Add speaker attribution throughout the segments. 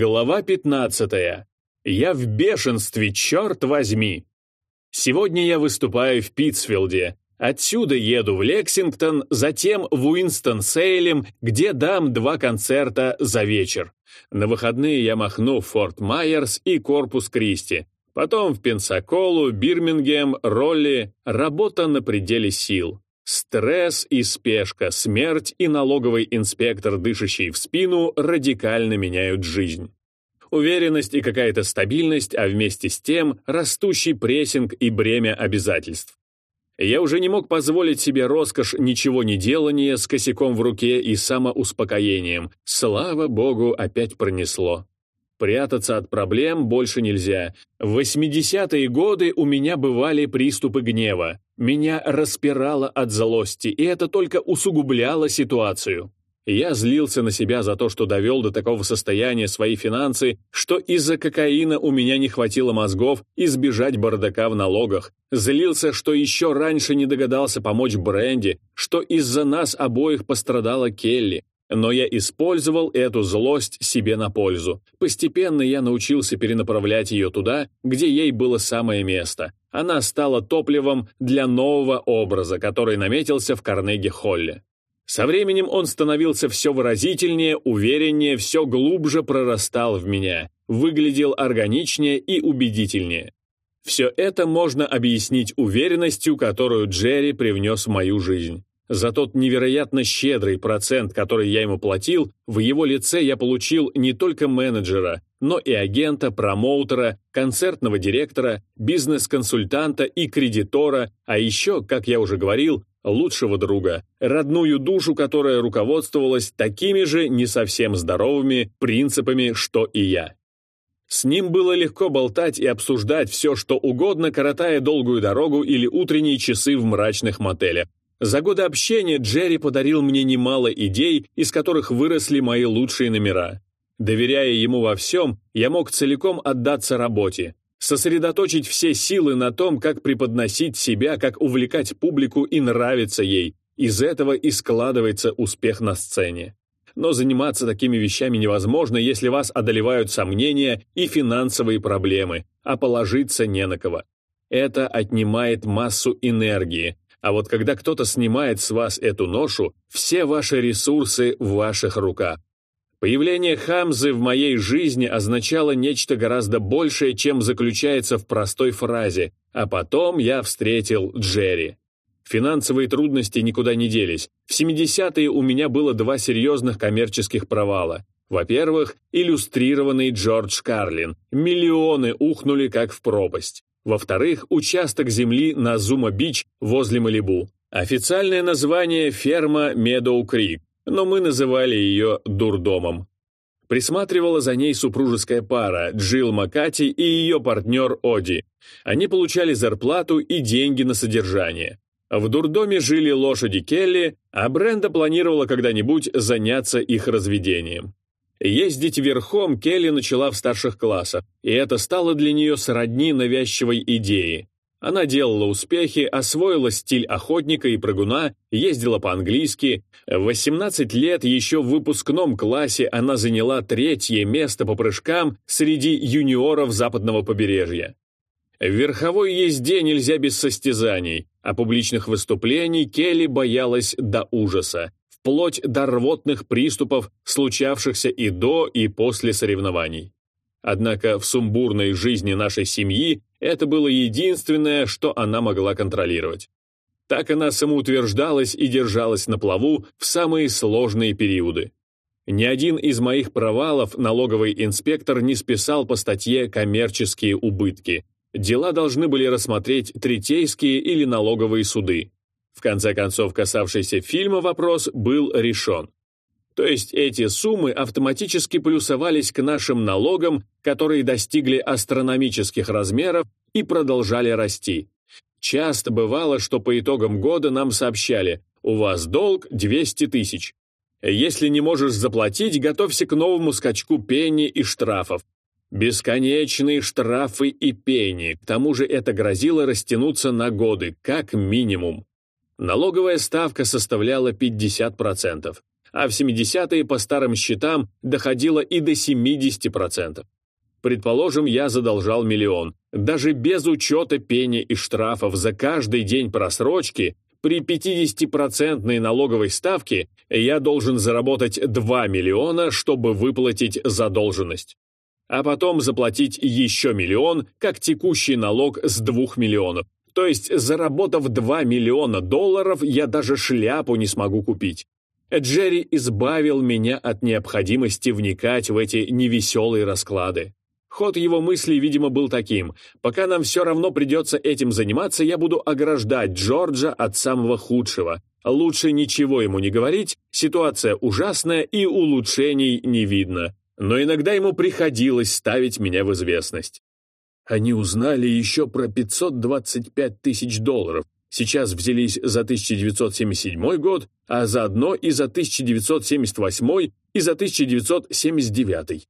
Speaker 1: Глава 15. Я в бешенстве, черт возьми! Сегодня я выступаю в Питтсфилде. Отсюда еду в Лексингтон, затем в Уинстон-Сейлем, где дам два концерта за вечер. На выходные я махну в Форт Майерс и Корпус Кристи. Потом в Пенсаколу, Бирмингем, Ролли. Работа на пределе сил. Стресс и спешка, смерть и налоговый инспектор, дышащий в спину, радикально меняют жизнь. Уверенность и какая-то стабильность, а вместе с тем растущий прессинг и бремя обязательств. Я уже не мог позволить себе роскошь ничего не делания с косяком в руке и самоуспокоением. Слава богу, опять пронесло. Прятаться от проблем больше нельзя. В 80-е годы у меня бывали приступы гнева. Меня распирало от злости, и это только усугубляло ситуацию. Я злился на себя за то, что довел до такого состояния свои финансы, что из-за кокаина у меня не хватило мозгов избежать бардака в налогах. Злился, что еще раньше не догадался помочь Бренди, что из-за нас обоих пострадала Келли. Но я использовал эту злость себе на пользу. Постепенно я научился перенаправлять ее туда, где ей было самое место. Она стала топливом для нового образа, который наметился в Карнеги-Холле. Со временем он становился все выразительнее, увереннее, все глубже прорастал в меня, выглядел органичнее и убедительнее. Все это можно объяснить уверенностью, которую Джерри привнес в мою жизнь. За тот невероятно щедрый процент, который я ему платил, в его лице я получил не только менеджера, но и агента, промоутера, концертного директора, бизнес-консультанта и кредитора, а еще, как я уже говорил, лучшего друга, родную душу, которая руководствовалась такими же не совсем здоровыми принципами, что и я. С ним было легко болтать и обсуждать все, что угодно, коротая долгую дорогу или утренние часы в мрачных мотелях. За годы общения Джерри подарил мне немало идей, из которых выросли мои лучшие номера. Доверяя ему во всем, я мог целиком отдаться работе, сосредоточить все силы на том, как преподносить себя, как увлекать публику и нравиться ей. Из этого и складывается успех на сцене. Но заниматься такими вещами невозможно, если вас одолевают сомнения и финансовые проблемы, а положиться не на кого. Это отнимает массу энергии, а вот когда кто-то снимает с вас эту ношу, все ваши ресурсы в ваших руках. Появление Хамзы в моей жизни означало нечто гораздо большее, чем заключается в простой фразе «а потом я встретил Джерри». Финансовые трудности никуда не делись. В 70-е у меня было два серьезных коммерческих провала. Во-первых, иллюстрированный Джордж Карлин. Миллионы ухнули как в пропасть. Во-вторых, участок земли на Зума-Бич возле Малибу. Официальное название – ферма Медоу-Крик, но мы называли ее дурдомом. Присматривала за ней супружеская пара Джилл Макати и ее партнер Оди. Они получали зарплату и деньги на содержание. В дурдоме жили лошади Келли, а Бренда планировала когда-нибудь заняться их разведением. Ездить верхом Келли начала в старших классах, и это стало для нее сродни навязчивой идеи. Она делала успехи, освоила стиль охотника и прыгуна, ездила по-английски. В 18 лет еще в выпускном классе она заняла третье место по прыжкам среди юниоров западного побережья. В верховой езде нельзя без состязаний, а публичных выступлений Келли боялась до ужаса вплоть до рвотных приступов, случавшихся и до, и после соревнований. Однако в сумбурной жизни нашей семьи это было единственное, что она могла контролировать. Так она самоутверждалась и держалась на плаву в самые сложные периоды. Ни один из моих провалов налоговый инспектор не списал по статье «Коммерческие убытки». Дела должны были рассмотреть третейские или налоговые суды. В конце концов, касавшийся фильма вопрос был решен. То есть эти суммы автоматически плюсовались к нашим налогам, которые достигли астрономических размеров и продолжали расти. Часто бывало, что по итогам года нам сообщали «У вас долг 200 тысяч». Если не можешь заплатить, готовься к новому скачку пени и штрафов. Бесконечные штрафы и пени, к тому же это грозило растянуться на годы, как минимум. Налоговая ставка составляла 50%. а в 70-е по старым счетам доходило и до 70%. Предположим, я задолжал миллион. Даже без учета пени и штрафов за каждый день просрочки при 50% налоговой ставке я должен заработать 2 миллиона, чтобы выплатить задолженность. А потом заплатить еще миллион, как текущий налог с 2 миллионов. То есть, заработав 2 миллиона долларов, я даже шляпу не смогу купить. Джерри избавил меня от необходимости вникать в эти невеселые расклады. Ход его мыслей, видимо, был таким. Пока нам все равно придется этим заниматься, я буду ограждать Джорджа от самого худшего. Лучше ничего ему не говорить, ситуация ужасная и улучшений не видно. Но иногда ему приходилось ставить меня в известность. Они узнали еще про 525 тысяч долларов. Сейчас взялись за 1977 год, а заодно и за 1978 и за 1979.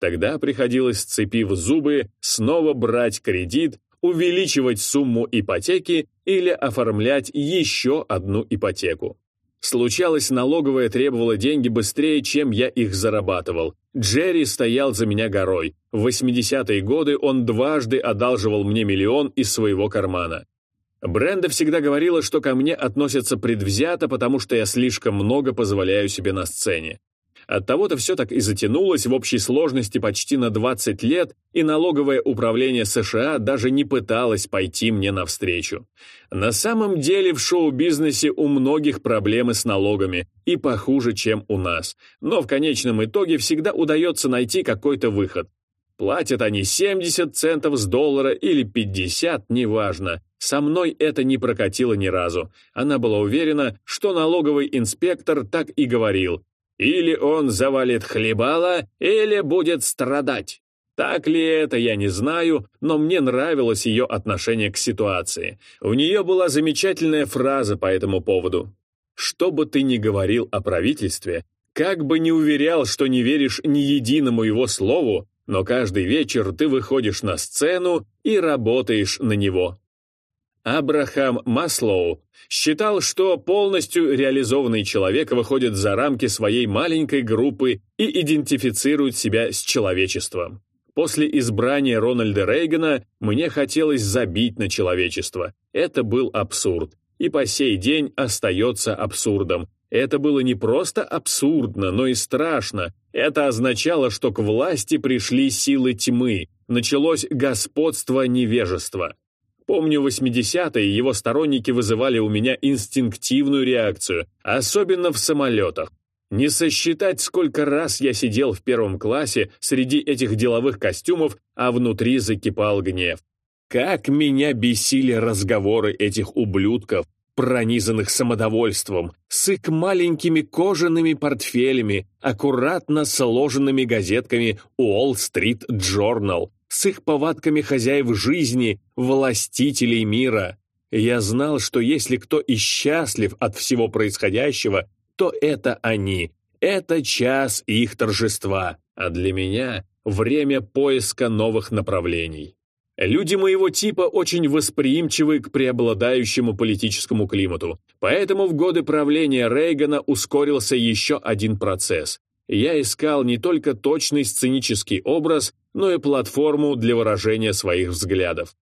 Speaker 1: Тогда приходилось, сцепив зубы, снова брать кредит, увеличивать сумму ипотеки или оформлять еще одну ипотеку. Случалось, налоговая требовала деньги быстрее, чем я их зарабатывал. Джерри стоял за меня горой. В 80-е годы он дважды одалживал мне миллион из своего кармана. Бренда всегда говорила, что ко мне относятся предвзято, потому что я слишком много позволяю себе на сцене. Оттого-то все так и затянулось в общей сложности почти на 20 лет, и налоговое управление США даже не пыталось пойти мне навстречу. На самом деле в шоу-бизнесе у многих проблемы с налогами, и похуже, чем у нас. Но в конечном итоге всегда удается найти какой-то выход. Платят они 70 центов с доллара или 50, неважно. Со мной это не прокатило ни разу. Она была уверена, что налоговый инспектор так и говорил. Или он завалит хлебала, или будет страдать. Так ли это, я не знаю, но мне нравилось ее отношение к ситуации. У нее была замечательная фраза по этому поводу. «Что бы ты ни говорил о правительстве, как бы ни уверял, что не веришь ни единому его слову, но каждый вечер ты выходишь на сцену и работаешь на него». Абрахам Маслоу считал, что полностью реализованный человек выходит за рамки своей маленькой группы и идентифицирует себя с человечеством. После избрания Рональда Рейгана мне хотелось забить на человечество. Это был абсурд. И по сей день остается абсурдом. Это было не просто абсурдно, но и страшно. Это означало, что к власти пришли силы тьмы. Началось господство невежества. Помню 80-е его сторонники вызывали у меня инстинктивную реакцию, особенно в самолетах. Не сосчитать, сколько раз я сидел в первом классе среди этих деловых костюмов, а внутри закипал гнев. Как меня бесили разговоры этих ублюдков, пронизанных самодовольством, с их маленькими кожаными портфелями, аккуратно сложенными газетками Wall Street Journal, с их повадками хозяев жизни, властителей мира. Я знал, что если кто и счастлив от всего происходящего, то это они. Это час их торжества, а для меня время поиска новых направлений. Люди моего типа очень восприимчивы к преобладающему политическому климату, поэтому в годы правления Рейгана ускорился еще один процесс я искал не только точный сценический образ, но и платформу для выражения своих взглядов.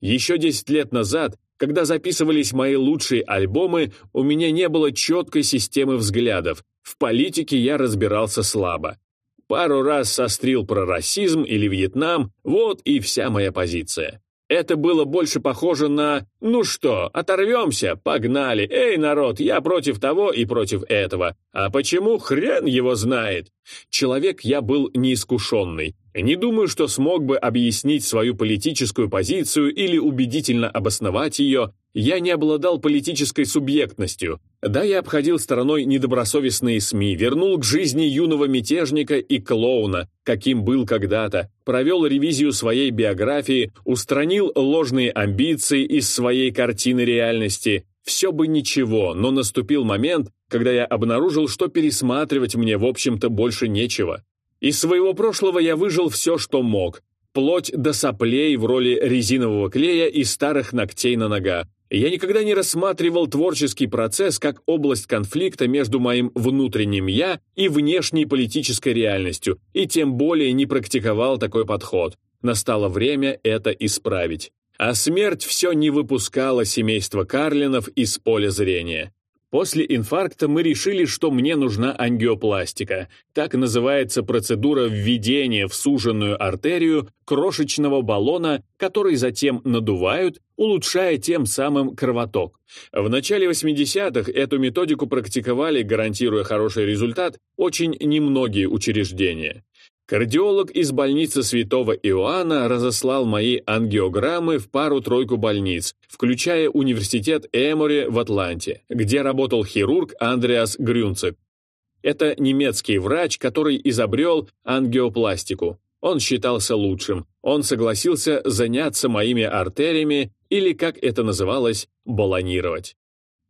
Speaker 1: Еще 10 лет назад, когда записывались мои лучшие альбомы, у меня не было четкой системы взглядов, в политике я разбирался слабо. Пару раз сострил про расизм или Вьетнам, вот и вся моя позиция. Это было больше похоже на «ну что, оторвемся, погнали, эй, народ, я против того и против этого, а почему хрен его знает?» Человек я был неискушенный, не думаю, что смог бы объяснить свою политическую позицию или убедительно обосновать ее, я не обладал политической субъектностью. Да, я обходил стороной недобросовестные СМИ, вернул к жизни юного мятежника и клоуна, каким был когда-то, провел ревизию своей биографии, устранил ложные амбиции из своей картины реальности. Все бы ничего, но наступил момент, когда я обнаружил, что пересматривать мне, в общем-то, больше нечего. Из своего прошлого я выжил все, что мог. Вплоть до соплей в роли резинового клея и старых ногтей на ногах. Я никогда не рассматривал творческий процесс как область конфликта между моим внутренним «я» и внешней политической реальностью, и тем более не практиковал такой подход. Настало время это исправить. А смерть все не выпускала семейство Карлинов из поля зрения. После инфаркта мы решили, что мне нужна ангиопластика. Так называется процедура введения в суженную артерию крошечного баллона, который затем надувают, улучшая тем самым кровоток. В начале 80-х эту методику практиковали, гарантируя хороший результат, очень немногие учреждения. Кардиолог из больницы Святого Иоанна разослал мои ангиограммы в пару-тройку больниц, включая университет Эмори в Атланте, где работал хирург Андреас Грюнцек. Это немецкий врач, который изобрел ангиопластику. Он считался лучшим. Он согласился заняться моими артериями или, как это называлось, баллонировать.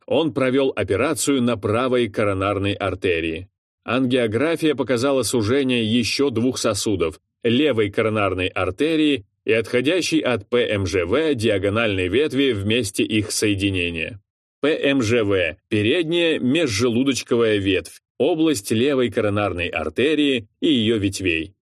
Speaker 1: Он провел операцию на правой коронарной артерии. Ангиография показала сужение еще двух сосудов – левой коронарной артерии и отходящей от ПМЖВ диагональной ветви вместе их соединения. ПМЖВ – передняя межжелудочковая ветвь, область левой коронарной артерии и ее ветвей.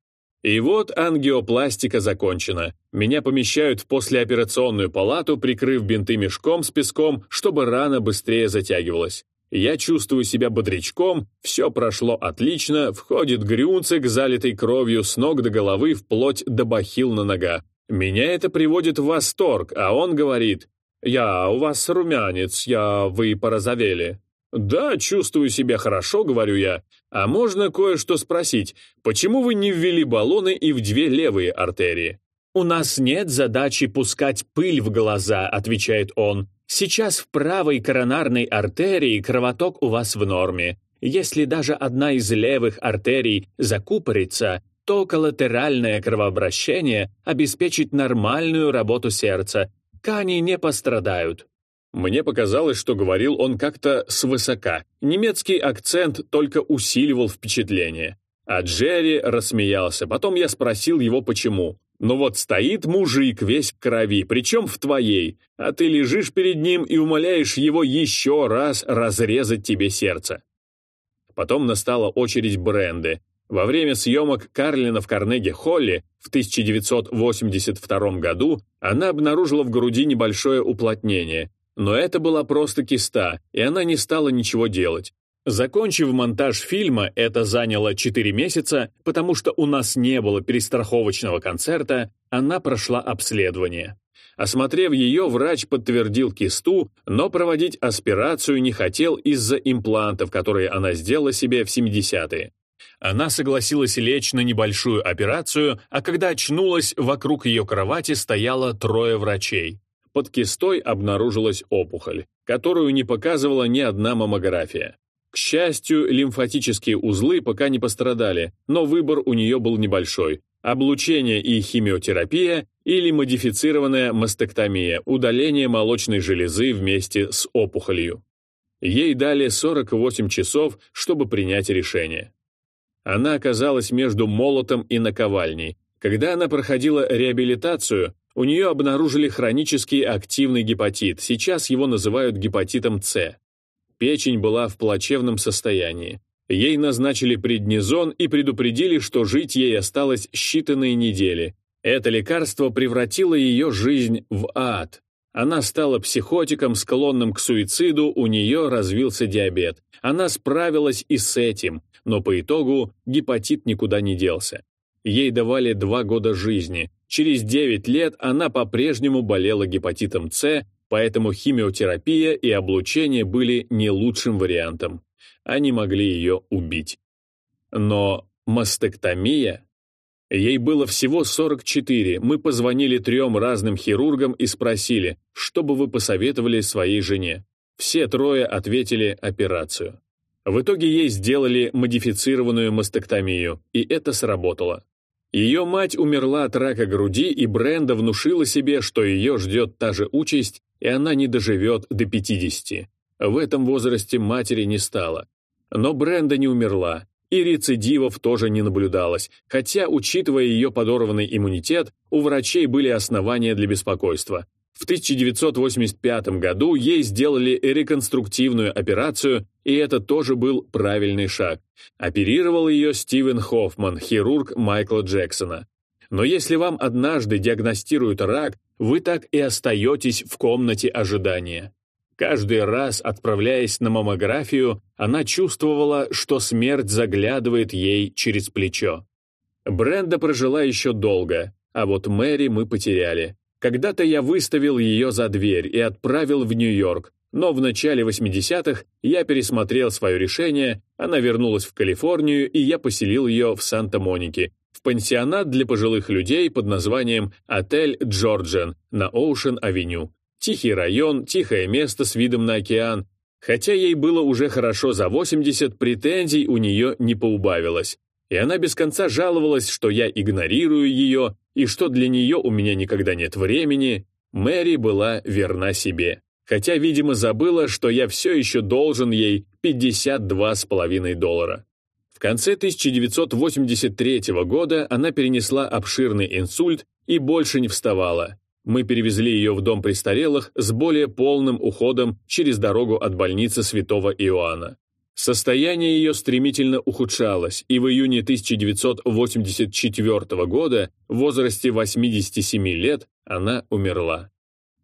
Speaker 1: И вот ангиопластика закончена. Меня помещают в послеоперационную палату, прикрыв бинты мешком с песком, чтобы рана быстрее затягивалась. Я чувствую себя бодрячком, все прошло отлично, входит Грюнцик, залитый кровью с ног до головы, вплоть до бахил на нога. Меня это приводит в восторг, а он говорит, «Я, у вас румянец, я, вы порозовели». «Да, чувствую себя хорошо», — говорю я. «А можно кое-что спросить? Почему вы не ввели баллоны и в две левые артерии?» «У нас нет задачи пускать пыль в глаза», — отвечает он. Сейчас в правой коронарной артерии кровоток у вас в норме. Если даже одна из левых артерий закупорится, то коллатеральное кровообращение обеспечит нормальную работу сердца. Ткани не пострадают. Мне показалось, что говорил он как-то свысока. Немецкий акцент только усиливал впечатление. А Джерри рассмеялся. Потом я спросил его, почему. Но вот стоит мужик весь в крови, причем в твоей, а ты лежишь перед ним и умоляешь его еще раз разрезать тебе сердце. Потом настала очередь Бренды. Во время съемок Карлина в Карнеги-Холле в 1982 году она обнаружила в груди небольшое уплотнение, но это была просто киста, и она не стала ничего делать. Закончив монтаж фильма, это заняло 4 месяца, потому что у нас не было перестраховочного концерта, она прошла обследование. Осмотрев ее, врач подтвердил кисту, но проводить аспирацию не хотел из-за имплантов, которые она сделала себе в 70-е. Она согласилась лечь на небольшую операцию, а когда очнулась, вокруг ее кровати стояло трое врачей. Под кистой обнаружилась опухоль, которую не показывала ни одна маммография. К счастью, лимфатические узлы пока не пострадали, но выбор у нее был небольшой. Облучение и химиотерапия или модифицированная мастектомия, удаление молочной железы вместе с опухолью. Ей дали 48 часов, чтобы принять решение. Она оказалась между молотом и наковальней. Когда она проходила реабилитацию, у нее обнаружили хронический активный гепатит, сейчас его называют гепатитом С. Печень была в плачевном состоянии. Ей назначили преднизон и предупредили, что жить ей осталось считанные недели. Это лекарство превратило ее жизнь в ад. Она стала психотиком, склонным к суициду, у нее развился диабет. Она справилась и с этим, но по итогу гепатит никуда не делся. Ей давали два года жизни. Через 9 лет она по-прежнему болела гепатитом С, поэтому химиотерапия и облучение были не лучшим вариантом. Они могли ее убить. Но мастектомия... Ей было всего 44, мы позвонили трем разным хирургам и спросили, что бы вы посоветовали своей жене. Все трое ответили операцию. В итоге ей сделали модифицированную мастектомию, и это сработало. Ее мать умерла от рака груди, и Бренда внушила себе, что ее ждет та же участь, и она не доживет до 50. В этом возрасте матери не стало. Но Бренда не умерла. и рецидивов тоже не наблюдалось, хотя, учитывая ее подорванный иммунитет, у врачей были основания для беспокойства. В 1985 году ей сделали реконструктивную операцию, и это тоже был правильный шаг. Оперировал ее Стивен Хоффман, хирург Майкла Джексона. Но если вам однажды диагностируют рак, вы так и остаетесь в комнате ожидания. Каждый раз, отправляясь на маммографию, она чувствовала, что смерть заглядывает ей через плечо. Бренда прожила еще долго, а вот Мэри мы потеряли. Когда-то я выставил ее за дверь и отправил в Нью-Йорк, но в начале 80-х я пересмотрел свое решение, она вернулась в Калифорнию, и я поселил ее в Санта-Монике, в пансионат для пожилых людей под названием «Отель Джорджен» на Оушен-авеню. Тихий район, тихое место с видом на океан. Хотя ей было уже хорошо за 80, претензий у нее не поубавилось. И она без конца жаловалась, что я игнорирую ее, и что для нее у меня никогда нет времени. Мэри была верна себе. Хотя, видимо, забыла, что я все еще должен ей 52,5 доллара. В конце 1983 года она перенесла обширный инсульт и больше не вставала. Мы перевезли ее в дом престарелых с более полным уходом через дорогу от больницы Святого Иоанна. Состояние ее стремительно ухудшалось, и в июне 1984 года, в возрасте 87 лет, она умерла.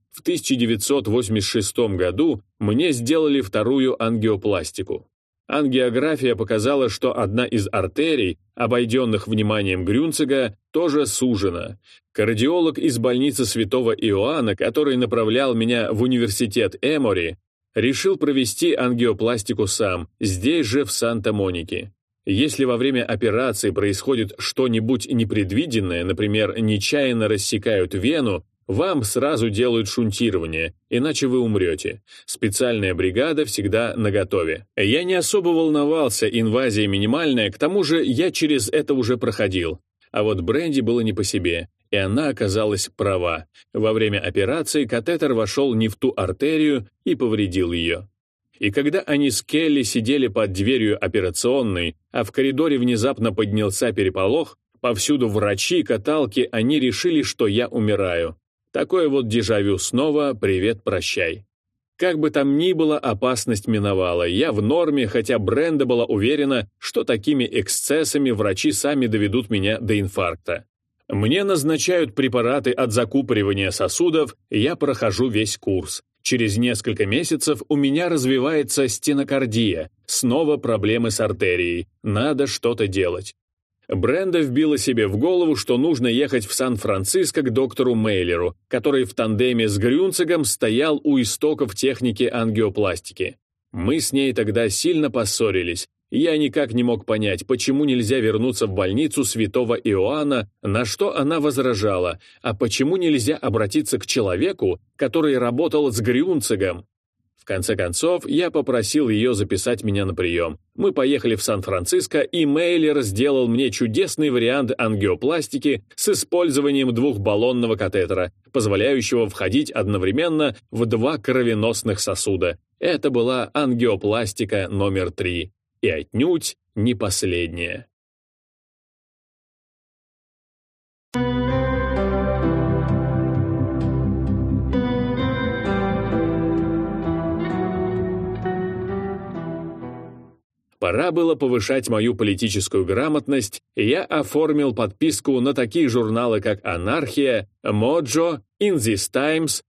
Speaker 1: В 1986 году мне сделали вторую ангиопластику. Ангиография показала, что одна из артерий, обойденных вниманием Грюнцига, тоже сужена. Кардиолог из больницы Святого Иоанна, который направлял меня в университет Эмори, решил провести ангиопластику сам, здесь же в Санта-Монике. Если во время операции происходит что-нибудь непредвиденное, например, нечаянно рассекают вену, вам сразу делают шунтирование, иначе вы умрете. Специальная бригада всегда наготове. Я не особо волновался, инвазия минимальная, к тому же я через это уже проходил. А вот Бренди было не по себе, и она оказалась права. Во время операции катетер вошел не в ту артерию и повредил ее. И когда они с Келли сидели под дверью операционной, а в коридоре внезапно поднялся переполох, повсюду врачи, каталки, они решили, что я умираю. Такое вот дежавю снова «привет-прощай». Как бы там ни было, опасность миновала. Я в норме, хотя Бренда была уверена, что такими эксцессами врачи сами доведут меня до инфаркта. Мне назначают препараты от закупоривания сосудов, я прохожу весь курс. Через несколько месяцев у меня развивается стенокардия, снова проблемы с артерией, надо что-то делать. Бренда вбила себе в голову, что нужно ехать в Сан-Франциско к доктору Мейлеру, который в тандеме с Грюнцегом стоял у истоков техники ангиопластики. Мы с ней тогда сильно поссорились. Я никак не мог понять, почему нельзя вернуться в больницу святого Иоанна, на что она возражала, а почему нельзя обратиться к человеку, который работал с Грюнцегом. В конце концов, я попросил ее записать меня на прием. Мы поехали в Сан-Франциско, и Мейлер сделал мне чудесный вариант ангиопластики с использованием двухбаллонного катетера, позволяющего входить одновременно в два кровеносных сосуда. Это была ангиопластика номер три. И отнюдь не последняя. Пора было повышать мою политическую грамотность, и я оформил подписку на такие журналы, как «Анархия», «Моджо», «In This Times»,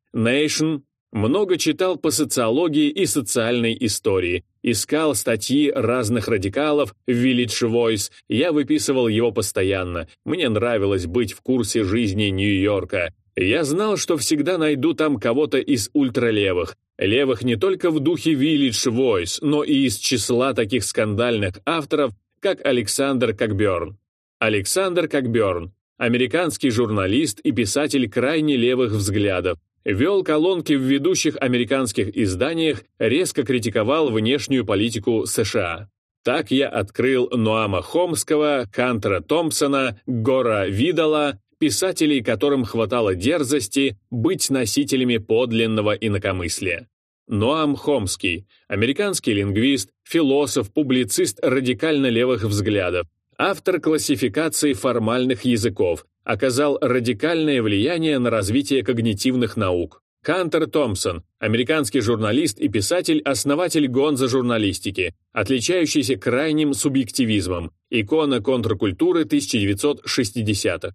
Speaker 1: много читал по социологии и социальной истории, искал статьи разных радикалов в Village Voice, я выписывал его постоянно, мне нравилось быть в курсе жизни Нью-Йорка. Я знал, что всегда найду там кого-то из ультралевых, Левых не только в духе Village Voice, но и из числа таких скандальных авторов, как Александр Кокберн. Александр Кокберн – американский журналист и писатель крайне левых взглядов, вел колонки в ведущих американских изданиях, резко критиковал внешнюю политику США. Так я открыл Ноама Хомского, Кантера Томпсона, Гора Видала, писателей, которым хватало дерзости быть носителями подлинного инакомыслия. Ноам Хомский, американский лингвист, философ, публицист радикально левых взглядов, автор классификации формальных языков, оказал радикальное влияние на развитие когнитивных наук. Кантер Томпсон, американский журналист и писатель, основатель гонза журналистики, отличающийся крайним субъективизмом, икона контркультуры 1960-х.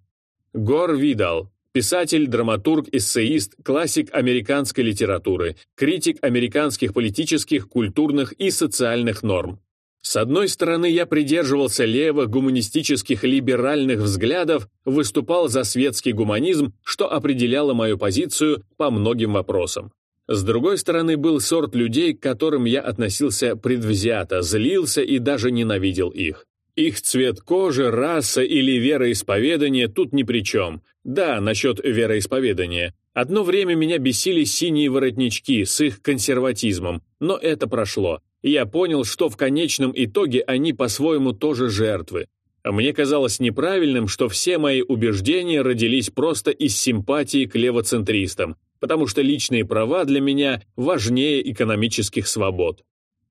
Speaker 1: Гор Видал, Писатель, драматург, эссеист, классик американской литературы, критик американских политических, культурных и социальных норм. С одной стороны, я придерживался левых гуманистических либеральных взглядов, выступал за светский гуманизм, что определяло мою позицию по многим вопросам. С другой стороны, был сорт людей, к которым я относился предвзято, злился и даже ненавидел их. Их цвет кожи, раса или вероисповедание тут ни при чем. Да, насчет вероисповедания. Одно время меня бесили синие воротнички с их консерватизмом, но это прошло. Я понял, что в конечном итоге они по-своему тоже жертвы. Мне казалось неправильным, что все мои убеждения родились просто из симпатии к левоцентристам, потому что личные права для меня важнее экономических свобод.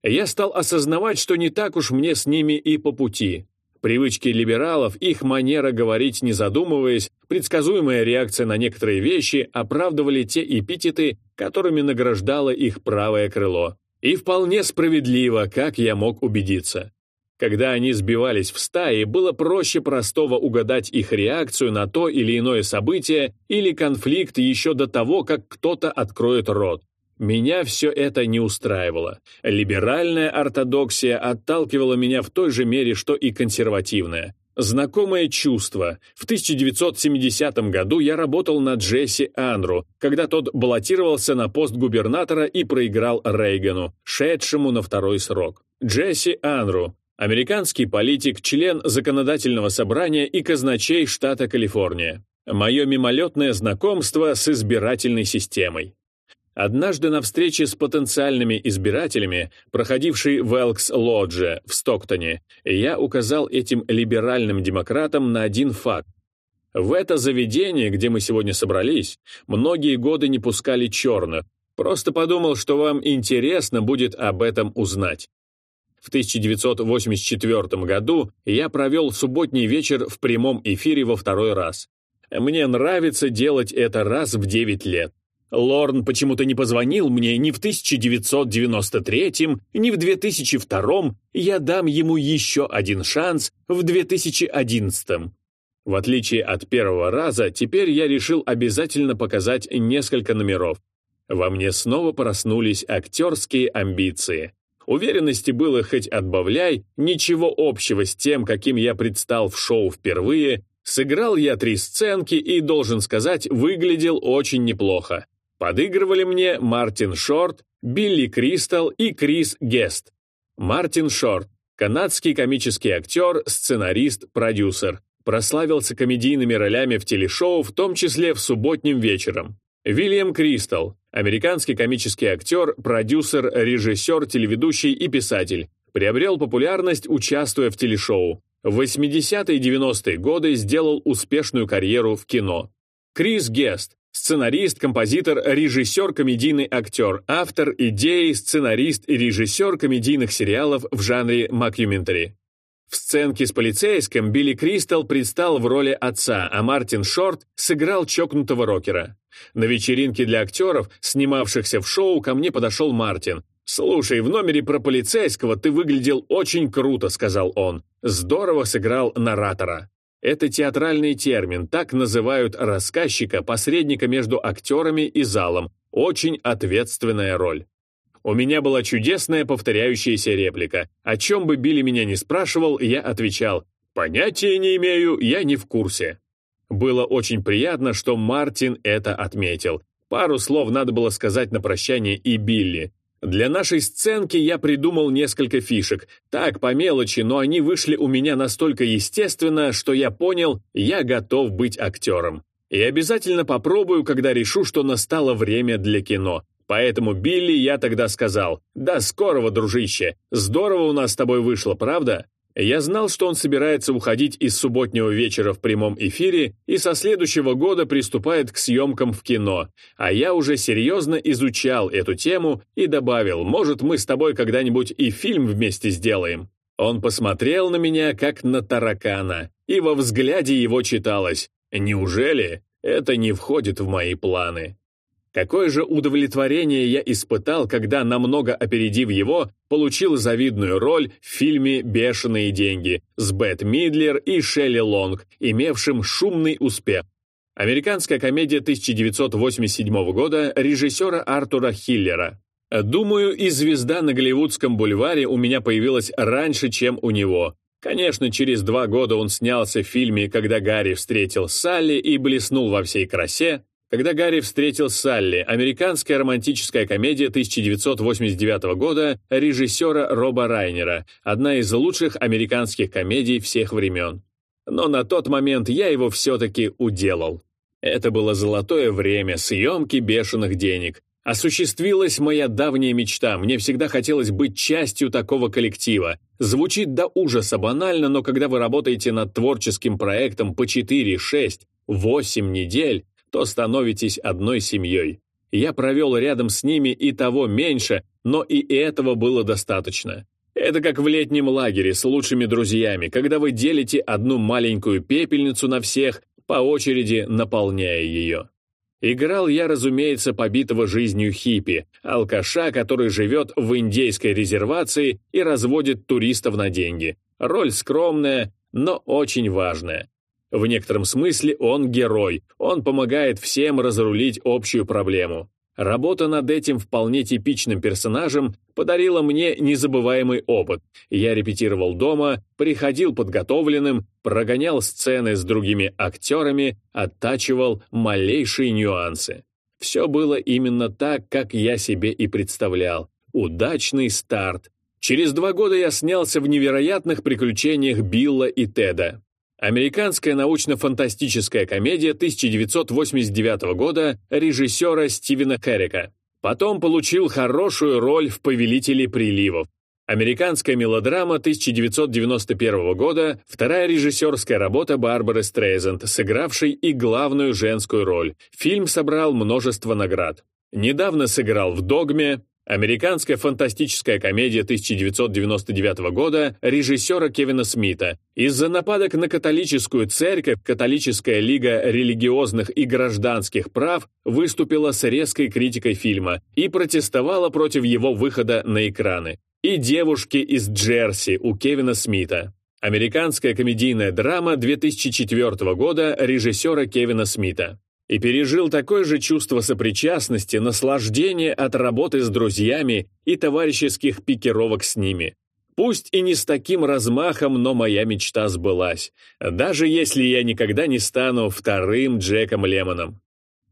Speaker 1: Я стал осознавать, что не так уж мне с ними и по пути. Привычки либералов, их манера говорить не задумываясь, предсказуемая реакция на некоторые вещи оправдывали те эпитеты, которыми награждало их правое крыло. И вполне справедливо, как я мог убедиться. Когда они сбивались в стаи, было проще простого угадать их реакцию на то или иное событие или конфликт еще до того, как кто-то откроет рот. Меня все это не устраивало. Либеральная ортодоксия отталкивала меня в той же мере, что и консервативная. Знакомое чувство. В 1970 году я работал на Джесси Анру, когда тот баллотировался на пост губернатора и проиграл Рейгану, шедшему на второй срок. Джесси Анру, американский политик, член законодательного собрания и казначей штата Калифорния. Мое мимолетное знакомство с избирательной системой. Однажды на встрече с потенциальными избирателями, проходившей в Элкс-Лодже в Стоктоне, я указал этим либеральным демократам на один факт. В это заведение, где мы сегодня собрались, многие годы не пускали черных. Просто подумал, что вам интересно будет об этом узнать. В 1984 году я провел субботний вечер в прямом эфире во второй раз. Мне нравится делать это раз в 9 лет. Лорн почему-то не позвонил мне ни в 1993, ни в 2002, я дам ему еще один шанс в 2011. В отличие от первого раза, теперь я решил обязательно показать несколько номеров. Во мне снова проснулись актерские амбиции. Уверенности было хоть отбавляй, ничего общего с тем, каким я предстал в шоу впервые. Сыграл я три сценки и, должен сказать, выглядел очень неплохо. Подыгрывали мне Мартин Шорт, Билли Кристал и Крис Гест. Мартин Шорт – канадский комический актер, сценарист, продюсер. Прославился комедийными ролями в телешоу, в том числе в субботним вечером. Вильям Кристал – американский комический актер, продюсер, режиссер, телеведущий и писатель. Приобрел популярность, участвуя в телешоу. В 80-е и 90-е годы сделал успешную карьеру в кино. Крис Гест Сценарист, композитор, режиссер, комедийный актер, автор идеи, сценарист и режиссер комедийных сериалов в жанре макюментари. В сценке с полицейским Билли Кристал предстал в роли отца, а Мартин Шорт сыграл чокнутого рокера. На вечеринке для актеров, снимавшихся в шоу, ко мне подошел Мартин. «Слушай, в номере про полицейского ты выглядел очень круто», — сказал он. «Здорово сыграл наратора». Это театральный термин, так называют рассказчика, посредника между актерами и залом. Очень ответственная роль. У меня была чудесная повторяющаяся реплика. О чем бы Билли меня не спрашивал, я отвечал «Понятия не имею, я не в курсе». Было очень приятно, что Мартин это отметил. Пару слов надо было сказать на прощание и Билли. Для нашей сценки я придумал несколько фишек. Так, по мелочи, но они вышли у меня настолько естественно, что я понял, я готов быть актером. И обязательно попробую, когда решу, что настало время для кино. Поэтому Билли я тогда сказал, «Да скорого, дружище, здорово у нас с тобой вышло, правда?» Я знал, что он собирается уходить из субботнего вечера в прямом эфире и со следующего года приступает к съемкам в кино, а я уже серьезно изучал эту тему и добавил, может, мы с тобой когда-нибудь и фильм вместе сделаем. Он посмотрел на меня, как на таракана, и во взгляде его читалось «Неужели это не входит в мои планы?» Какое же удовлетворение я испытал, когда, намного опередив его, получил завидную роль в фильме «Бешеные деньги» с Бет Мидлер и Шелли Лонг, имевшим шумный успех. Американская комедия 1987 года режиссера Артура Хиллера. Думаю, и звезда на Голливудском бульваре у меня появилась раньше, чем у него. Конечно, через два года он снялся в фильме «Когда Гарри встретил Салли» и блеснул во всей красе, когда Гарри встретил Салли, американская романтическая комедия 1989 года режиссера Роба Райнера, одна из лучших американских комедий всех времен. Но на тот момент я его все-таки уделал. Это было золотое время съемки бешеных денег. Осуществилась моя давняя мечта, мне всегда хотелось быть частью такого коллектива. Звучит до ужаса банально, но когда вы работаете над творческим проектом по 4, 6, 8 недель, то становитесь одной семьей. Я провел рядом с ними и того меньше, но и этого было достаточно. Это как в летнем лагере с лучшими друзьями, когда вы делите одну маленькую пепельницу на всех, по очереди наполняя ее. Играл я, разумеется, побитого жизнью хиппи, алкаша, который живет в индейской резервации и разводит туристов на деньги. Роль скромная, но очень важная. В некотором смысле он герой, он помогает всем разрулить общую проблему. Работа над этим вполне типичным персонажем подарила мне незабываемый опыт. Я репетировал дома, приходил подготовленным, прогонял сцены с другими актерами, оттачивал малейшие нюансы. Все было именно так, как я себе и представлял. Удачный старт. Через два года я снялся в невероятных приключениях Билла и Теда. Американская научно-фантастическая комедия 1989 года режиссера Стивена Херрика. Потом получил хорошую роль в «Повелителе приливов». Американская мелодрама 1991 года, вторая режиссерская работа Барбары Стрейзенд, сыгравшей и главную женскую роль. Фильм собрал множество наград. Недавно сыграл в «Догме», Американская фантастическая комедия 1999 года режиссера Кевина Смита. Из-за нападок на католическую церковь Католическая лига религиозных и гражданских прав выступила с резкой критикой фильма и протестовала против его выхода на экраны. И «Девушки из Джерси» у Кевина Смита. Американская комедийная драма 2004 года режиссера Кевина Смита и пережил такое же чувство сопричастности, наслаждения от работы с друзьями и товарищеских пикировок с ними. Пусть и не с таким размахом, но моя мечта сбылась, даже если я никогда не стану вторым Джеком Лемоном.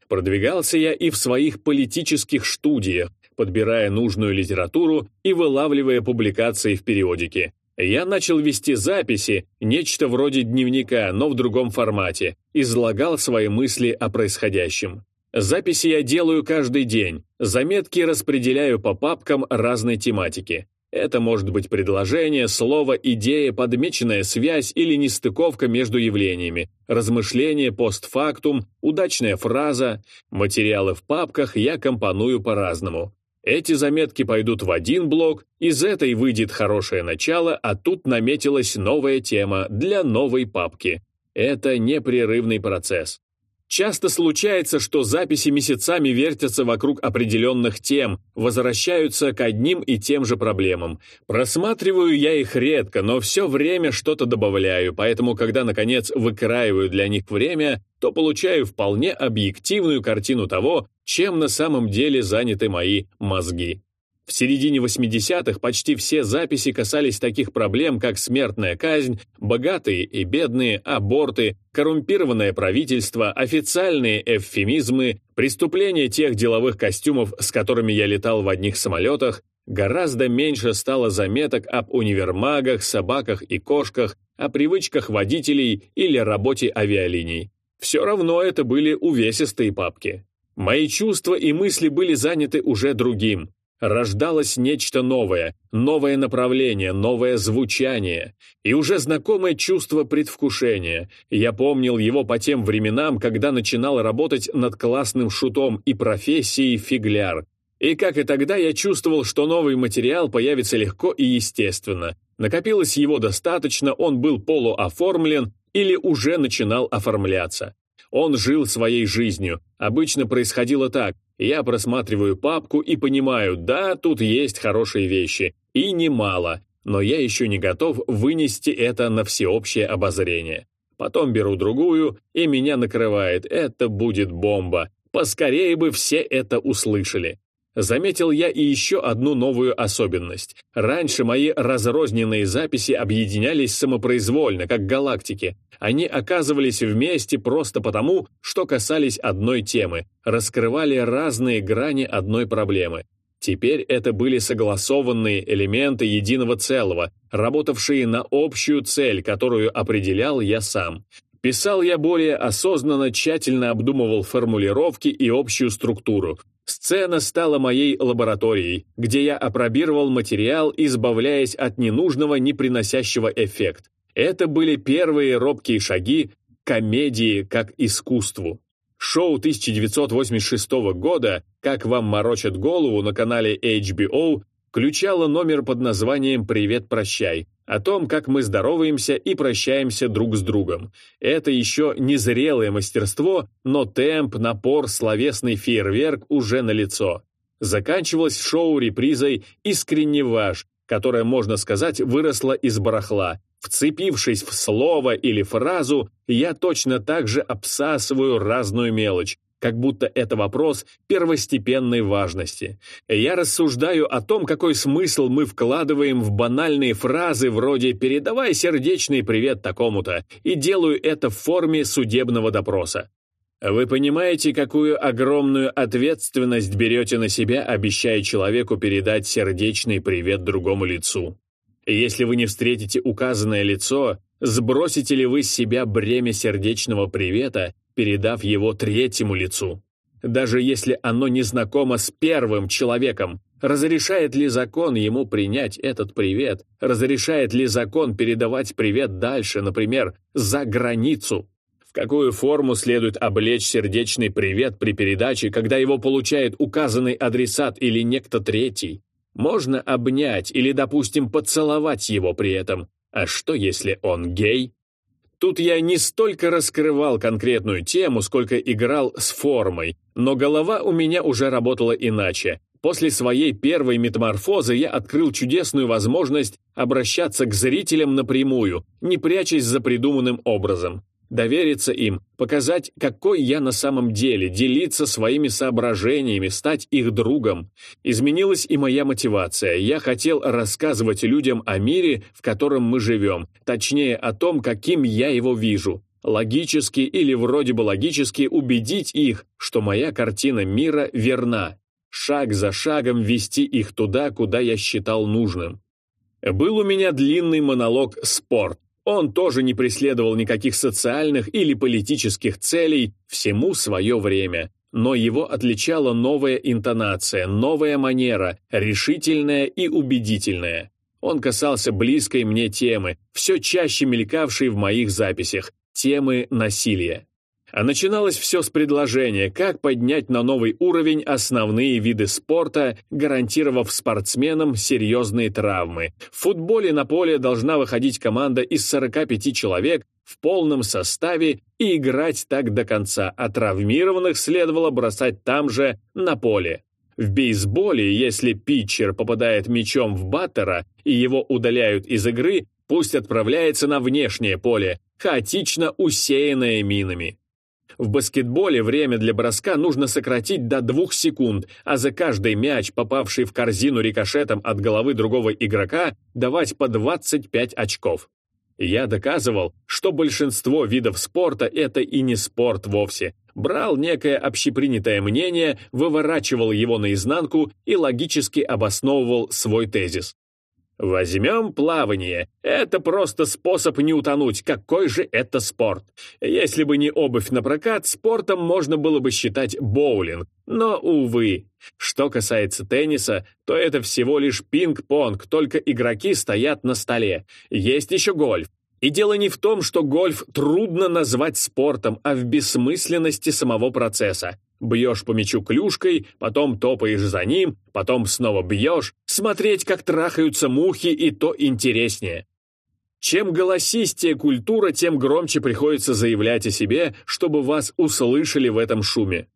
Speaker 1: Продвигался я и в своих политических студиях, подбирая нужную литературу и вылавливая публикации в периодике, я начал вести записи, нечто вроде дневника, но в другом формате, излагал свои мысли о происходящем. Записи я делаю каждый день, заметки распределяю по папкам разной тематики. Это может быть предложение, слово, идея, подмеченная связь или нестыковка между явлениями, размышление постфактум, удачная фраза. Материалы в папках я компоную по-разному. Эти заметки пойдут в один блок, из этой выйдет хорошее начало, а тут наметилась новая тема для новой папки. Это непрерывный процесс. Часто случается, что записи месяцами вертятся вокруг определенных тем, возвращаются к одним и тем же проблемам. Просматриваю я их редко, но все время что-то добавляю, поэтому, когда, наконец, выкраиваю для них время, то получаю вполне объективную картину того, чем на самом деле заняты мои мозги. В середине 80-х почти все записи касались таких проблем, как смертная казнь, богатые и бедные, аборты, коррумпированное правительство, официальные эвфемизмы, преступления тех деловых костюмов, с которыми я летал в одних самолетах, гораздо меньше стало заметок об универмагах, собаках и кошках, о привычках водителей или работе авиалиний. Все равно это были увесистые папки. Мои чувства и мысли были заняты уже другим. Рождалось нечто новое, новое направление, новое звучание и уже знакомое чувство предвкушения. Я помнил его по тем временам, когда начинал работать над классным шутом и профессией фигляр. И как и тогда я чувствовал, что новый материал появится легко и естественно. Накопилось его достаточно, он был полуоформлен или уже начинал оформляться. Он жил своей жизнью. Обычно происходило так. Я просматриваю папку и понимаю, да, тут есть хорошие вещи. И немало. Но я еще не готов вынести это на всеобщее обозрение. Потом беру другую, и меня накрывает. Это будет бомба. Поскорее бы все это услышали. Заметил я и еще одну новую особенность. Раньше мои разрозненные записи объединялись самопроизвольно, как галактики. Они оказывались вместе просто потому, что касались одной темы, раскрывали разные грани одной проблемы. Теперь это были согласованные элементы единого целого, работавшие на общую цель, которую определял я сам. Писал я более осознанно, тщательно обдумывал формулировки и общую структуру, Сцена стала моей лабораторией, где я опробировал материал, избавляясь от ненужного, не приносящего эффект. Это были первые робкие шаги комедии как искусству. Шоу 1986 года «Как вам морочат голову» на канале HBO включало номер под названием «Привет, прощай», о том, как мы здороваемся и прощаемся друг с другом. Это еще не зрелое мастерство, но темп, напор, словесный фейерверк уже налицо. Заканчивалось шоу репризой «Искренне ваш», которая, можно сказать, выросла из барахла. Вцепившись в слово или фразу, я точно так же обсасываю разную мелочь, как будто это вопрос первостепенной важности. Я рассуждаю о том, какой смысл мы вкладываем в банальные фразы вроде «передавай сердечный привет такому-то» и делаю это в форме судебного допроса. Вы понимаете, какую огромную ответственность берете на себя, обещая человеку передать сердечный привет другому лицу? Если вы не встретите указанное лицо, сбросите ли вы с себя бремя сердечного привета передав его третьему лицу. Даже если оно не знакомо с первым человеком, разрешает ли закон ему принять этот привет? Разрешает ли закон передавать привет дальше, например, за границу? В какую форму следует облечь сердечный привет при передаче, когда его получает указанный адресат или некто третий? Можно обнять или, допустим, поцеловать его при этом. А что, если он гей? Тут я не столько раскрывал конкретную тему, сколько играл с формой, но голова у меня уже работала иначе. После своей первой метаморфозы я открыл чудесную возможность обращаться к зрителям напрямую, не прячась за придуманным образом довериться им, показать, какой я на самом деле, делиться своими соображениями, стать их другом. Изменилась и моя мотивация. Я хотел рассказывать людям о мире, в котором мы живем, точнее о том, каким я его вижу. Логически или вроде бы логически убедить их, что моя картина мира верна. Шаг за шагом вести их туда, куда я считал нужным. Был у меня длинный монолог «Спорт», он тоже не преследовал никаких социальных или политических целей, всему свое время. Но его отличала новая интонация, новая манера, решительная и убедительная. Он касался близкой мне темы, все чаще мелькавшей в моих записях, темы насилия. А начиналось все с предложения, как поднять на новый уровень основные виды спорта, гарантировав спортсменам серьезные травмы. В футболе на поле должна выходить команда из 45 человек в полном составе и играть так до конца, а травмированных следовало бросать там же, на поле. В бейсболе, если питчер попадает мячом в баттера и его удаляют из игры, пусть отправляется на внешнее поле, хаотично усеянное минами. В баскетболе время для броска нужно сократить до двух секунд, а за каждый мяч, попавший в корзину рикошетом от головы другого игрока, давать по 25 очков. Я доказывал, что большинство видов спорта – это и не спорт вовсе. Брал некое общепринятое мнение, выворачивал его наизнанку и логически обосновывал свой тезис. Возьмем плавание. Это просто способ не утонуть. Какой же это спорт? Если бы не обувь на прокат, спортом можно было бы считать боулинг. Но, увы. Что касается тенниса, то это всего лишь пинг-понг, только игроки стоят на столе. Есть еще гольф. И дело не в том, что гольф трудно назвать спортом, а в бессмысленности самого процесса. Бьешь по мячу клюшкой, потом топаешь за ним, потом снова бьешь. Смотреть, как трахаются мухи, и то интереснее. Чем голосистее культура, тем громче приходится заявлять о себе, чтобы вас услышали в этом шуме.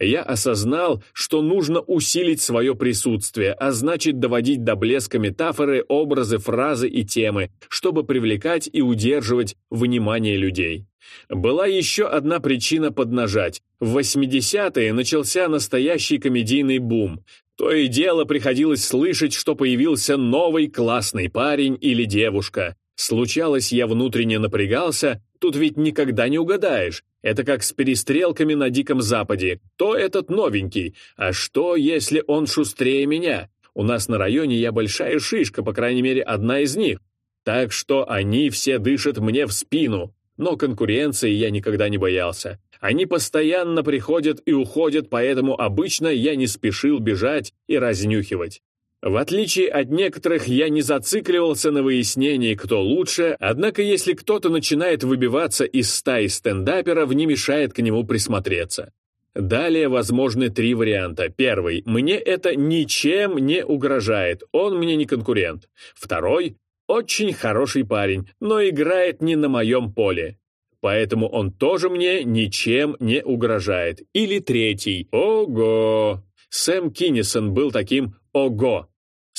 Speaker 1: Я осознал, что нужно усилить свое присутствие, а значит доводить до блеска метафоры, образы, фразы и темы, чтобы привлекать и удерживать внимание людей. Была еще одна причина поднажать. В 80-е начался настоящий комедийный бум. То и дело приходилось слышать, что появился новый классный парень или девушка. Случалось, я внутренне напрягался, тут ведь никогда не угадаешь. Это как с перестрелками на Диком Западе. То этот новенький, а что, если он шустрее меня? У нас на районе я большая шишка, по крайней мере, одна из них. Так что они все дышат мне в спину. Но конкуренции я никогда не боялся. Они постоянно приходят и уходят, поэтому обычно я не спешил бежать и разнюхивать. В отличие от некоторых, я не зацикливался на выяснении, кто лучше, однако если кто-то начинает выбиваться из стаи стендаперов, не мешает к нему присмотреться. Далее возможны три варианта. Первый. Мне это ничем не угрожает, он мне не конкурент. Второй. Очень хороший парень, но играет не на моем поле. Поэтому он тоже мне ничем не угрожает. Или третий. Ого! Сэм Киннисон был таким «ого».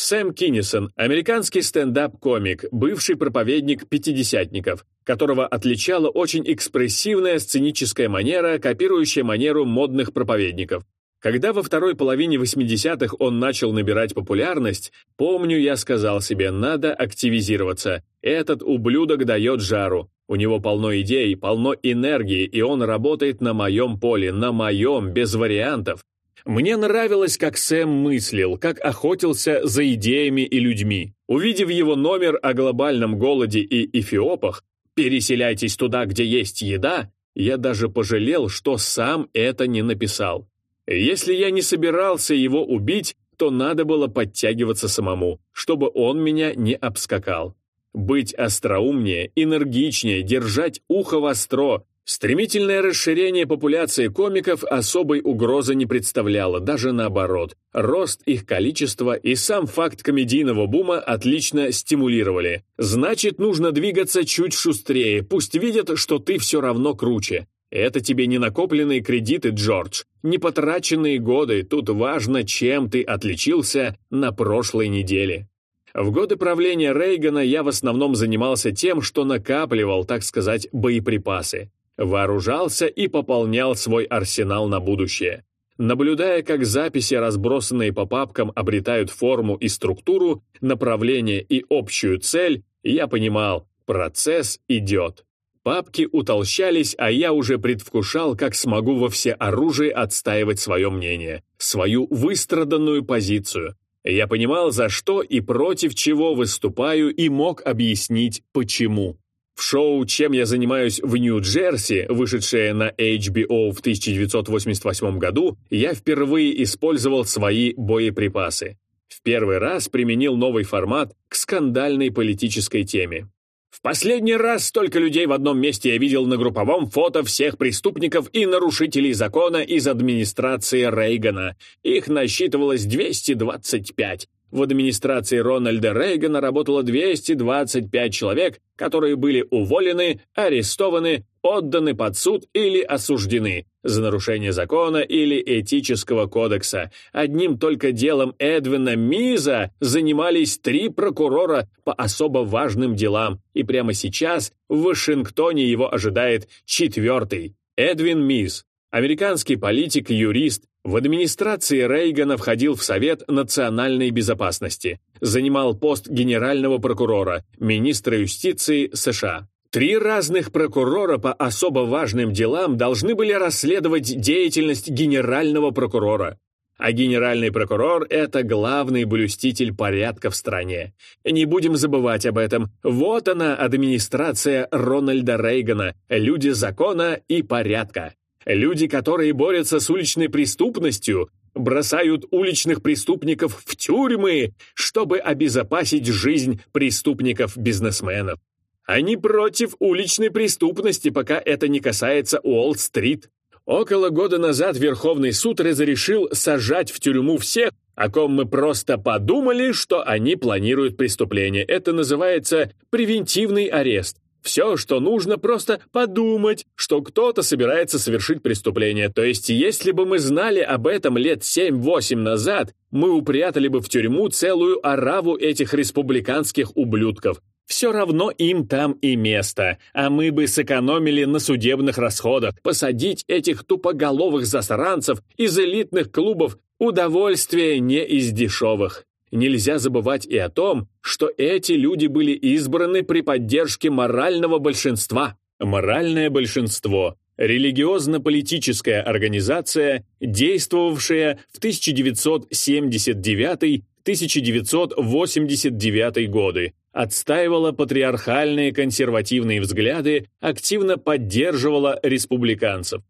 Speaker 1: Сэм Киннисон – американский стендап-комик, бывший проповедник пятидесятников, которого отличала очень экспрессивная сценическая манера, копирующая манеру модных проповедников. Когда во второй половине 80-х он начал набирать популярность, помню, я сказал себе, надо активизироваться. Этот ублюдок дает жару. У него полно идей, полно энергии, и он работает на моем поле, на моем, без вариантов. Мне нравилось, как Сэм мыслил, как охотился за идеями и людьми. Увидев его номер о глобальном голоде и эфиопах, «Переселяйтесь туда, где есть еда», я даже пожалел, что сам это не написал. Если я не собирался его убить, то надо было подтягиваться самому, чтобы он меня не обскакал. Быть остроумнее, энергичнее, держать ухо востро. Стремительное расширение популяции комиков особой угрозы не представляло, даже наоборот. Рост их количества и сам факт комедийного бума отлично стимулировали. Значит, нужно двигаться чуть шустрее, пусть видят, что ты все равно круче. Это тебе не накопленные кредиты, Джордж, не потраченные годы, тут важно, чем ты отличился на прошлой неделе. В годы правления Рейгана я в основном занимался тем, что накапливал, так сказать, боеприпасы. Вооружался и пополнял свой арсенал на будущее. Наблюдая, как записи, разбросанные по папкам, обретают форму и структуру, направление и общую цель, я понимал, процесс идет. Папки утолщались, а я уже предвкушал, как смогу во всеоружии отстаивать свое мнение, свою выстраданную позицию. Я понимал, за что и против чего выступаю, и мог объяснить, почему. Шоу «Чем я занимаюсь в Нью-Джерси», вышедшее на HBO в 1988 году, я впервые использовал свои боеприпасы. В первый раз применил новый формат к скандальной политической теме. В последний раз столько людей в одном месте я видел на групповом фото всех преступников и нарушителей закона из администрации Рейгана. Их насчитывалось 225. В администрации Рональда Рейгана работало 225 человек, которые были уволены, арестованы, отданы под суд или осуждены за нарушение закона или этического кодекса. Одним только делом Эдвина Миза занимались три прокурора по особо важным делам, и прямо сейчас в Вашингтоне его ожидает четвертый. Эдвин Миз, американский политик, юрист, в администрации Рейгана входил в Совет национальной безопасности, занимал пост генерального прокурора, министра юстиции США. Три разных прокурора по особо важным делам должны были расследовать деятельность генерального прокурора. а генеральный прокурор – это главный блюститель порядка в стране. Не будем забывать об этом. Вот она, администрация Рональда Рейгана, люди закона и порядка. Люди, которые борются с уличной преступностью, бросают уличных преступников в тюрьмы, чтобы обезопасить жизнь преступников-бизнесменов. Они против уличной преступности, пока это не касается Уолл-стрит. Около года назад Верховный суд разрешил сажать в тюрьму всех, о ком мы просто подумали, что они планируют преступление. Это называется превентивный арест. Все, что нужно, просто подумать, что кто-то собирается совершить преступление. То есть, если бы мы знали об этом лет 7-8 назад, мы упрятали бы в тюрьму целую ораву этих республиканских ублюдков. Все равно им там и место, а мы бы сэкономили на судебных расходах. Посадить этих тупоголовых засранцев из элитных клубов – удовольствие не из дешевых. Нельзя забывать и о том, что эти люди были избраны при поддержке морального большинства. Моральное большинство – религиозно-политическая организация, действовавшая в 1979-1989 годы, отстаивала патриархальные консервативные взгляды, активно поддерживала республиканцев.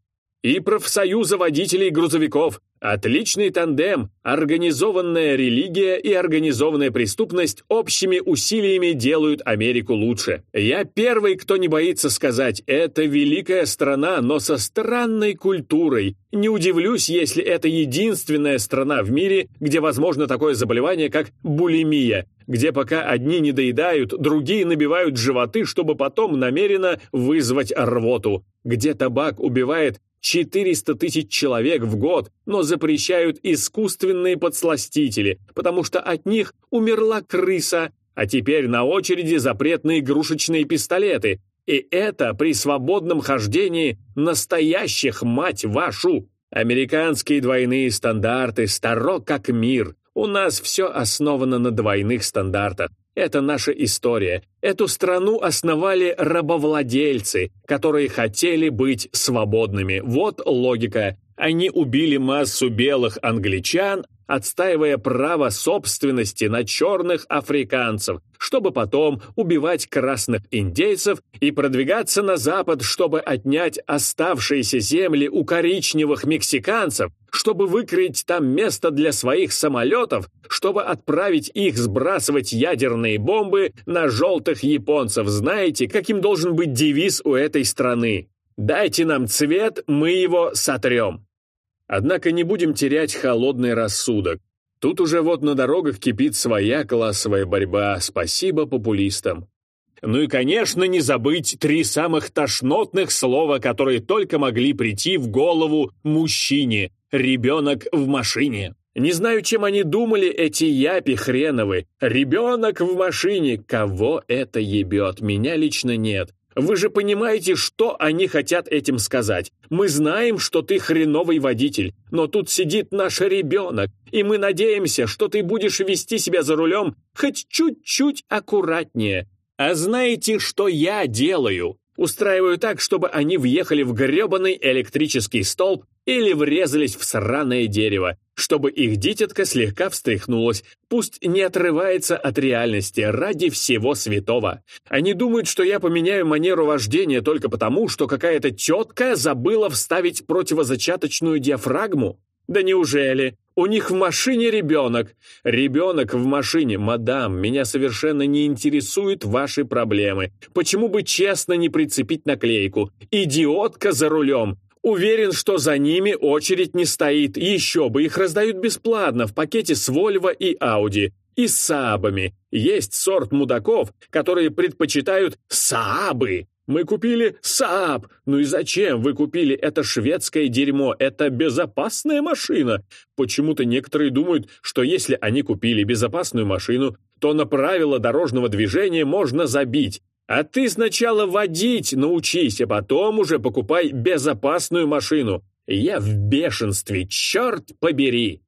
Speaker 1: И профсоюза водителей грузовиков, Отличный тандем, организованная религия и организованная преступность общими усилиями делают Америку лучше. Я первый, кто не боится сказать, это великая страна, но со странной культурой. Не удивлюсь, если это единственная страна в мире, где возможно такое заболевание, как булимия, где пока одни не доедают, другие набивают животы, чтобы потом намеренно вызвать рвоту, где табак убивает 400 тысяч человек в год, но запрещают искусственные подсластители, потому что от них умерла крыса, а теперь на очереди запретные игрушечные пистолеты. И это при свободном хождении настоящих, мать вашу! Американские двойные стандарты старо как мир. У нас все основано на двойных стандартах. Это наша история. Эту страну основали рабовладельцы, которые хотели быть свободными. Вот логика. Они убили массу белых англичан, отстаивая право собственности на черных африканцев, чтобы потом убивать красных индейцев и продвигаться на запад, чтобы отнять оставшиеся земли у коричневых мексиканцев, чтобы выкроить там место для своих самолетов, чтобы отправить их сбрасывать ядерные бомбы на желтых японцев. Знаете, каким должен быть девиз у этой страны? «Дайте нам цвет, мы его сотрем». Однако не будем терять холодный рассудок. Тут уже вот на дорогах кипит своя классовая борьба, спасибо популистам. Ну и, конечно, не забыть три самых тошнотных слова, которые только могли прийти в голову мужчине «ребенок в машине». Не знаю, чем они думали, эти япи хреновы. «Ребенок в машине». Кого это ебет? Меня лично нет. Вы же понимаете, что они хотят этим сказать. Мы знаем, что ты хреновый водитель, но тут сидит наш ребенок, и мы надеемся, что ты будешь вести себя за рулем хоть чуть-чуть аккуратнее. А знаете, что я делаю? Устраиваю так, чтобы они въехали в гребаный электрический столб или врезались в сраное дерево, чтобы их дитятка слегка встряхнулась, пусть не отрывается от реальности ради всего святого. Они думают, что я поменяю манеру вождения только потому, что какая-то тетка забыла вставить противозачаточную диафрагму. Да неужели? У них в машине ребенок. Ребенок в машине. Мадам, меня совершенно не интересуют ваши проблемы. Почему бы честно не прицепить наклейку? Идиотка за рулем. Уверен, что за ними очередь не стоит. Еще бы, их раздают бесплатно в пакете с Volvo и Audi. И с Саабами. Есть сорт мудаков, которые предпочитают Саабы. Мы купили Saab. Ну и зачем вы купили это шведское дерьмо? Это безопасная машина. Почему-то некоторые думают, что если они купили безопасную машину, то на правила дорожного движения можно забить. А ты сначала водить научись, а потом уже покупай безопасную машину. Я в бешенстве, черт побери!»